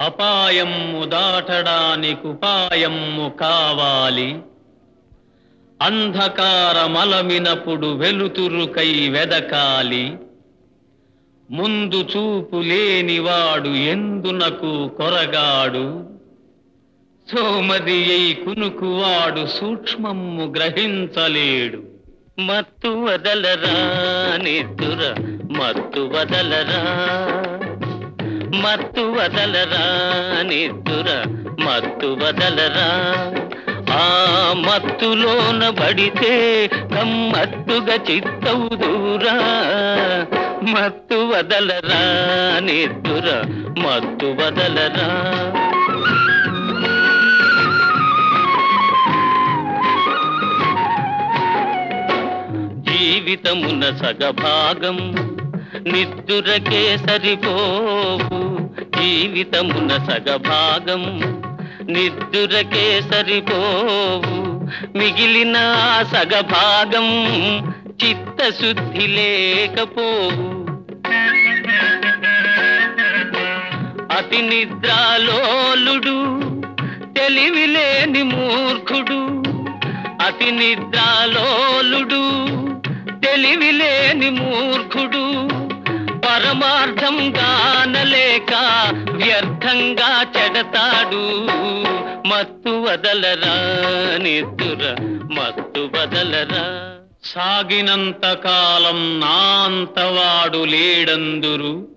అపాయము దాటడానికి ఉపాయము కావాలి. అంధకారమలమినప్పుడు వెలుతురుకై వెదకాలి. ముందు చూపు లేనివాడు ఎందునకు కొరగాడు? సోమది అయి కునుకువాడు సూక్ష్మము గ్రహించలేడు. మత్తు వదలరా నిద్దుర మత్తు వదలరా. మత్తు వదలరా నిద్దుర మత్తు వదలరా? ఆ మత్తులోన బడితే గమ్మత్తుగా చిత్తవుదూరా మత్తు వదలరా నిద్దుర మత్తు వదలరా? జీవితమున సగభాగం నిద్దురకే సరిపోవు జీవితమున సగభాగం. నిద్దురకే సరిపోవు మిగిలిన సగభాగం చిత్తశుద్ధి లేకపోవు అతి నిద్రాలోలుడు తెలివిలేని మూర్ఖుడు. అతి నిద్రాలోలుడు తెలివిలేని మూర్ఖుడు. పరమార్థం గానలేక వ్యర్థంగా చెడతాడు. మత్తు వదలరా నిద్దుర మత్తు వదలరా. సాగినంత కాలం నా అంతవాడు లేడందురు.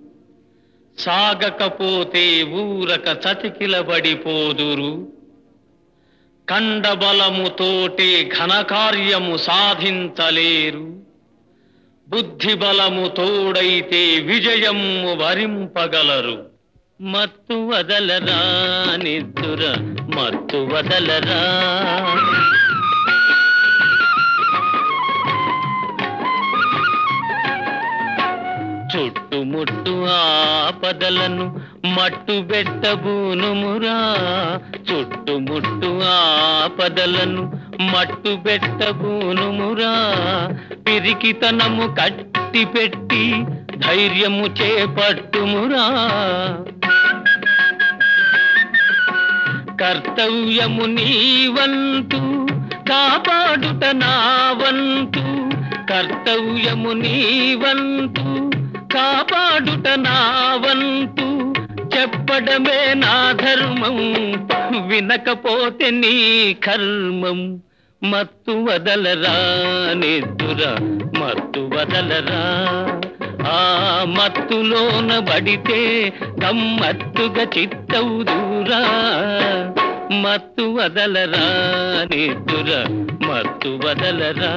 సాగకపోతే ఊరక చతికిలబడిపోదురు. కండబలముతోటే ఘనకార్యము సాధించలేరు. బుద్ధి బలము తోడైతే విజయము వరింపగలరు. మత్తు వదలరా నిద్దుర మత్తు వదలరా. చుట్టుముట్టు ఆపదలను మట్టు బెట్టబూనుమురా చుట్టుముట్టు ఆపదలను మట్టు బెట్టబూనుమురా పిరికితనము కట్టి పెట్టి ధైర్యము చేపట్టుమురా. కర్తవ్యము నీవంతు కాపాడుట నావంతు. కర్తవ్యము నీవంతు కాపాడుట నావంతు. చెప్పడమే నా ధర్మం వినకపోతే నీ కర్మం. మత్తు వదలరా నిద్దుర మత్తు వదలరా. ఆ మత్తులోన బడితే గమ్మత్తుగా చిత్తవుదూరా మత్తు వదలరా నిద్దుర మత్తు వదలరా.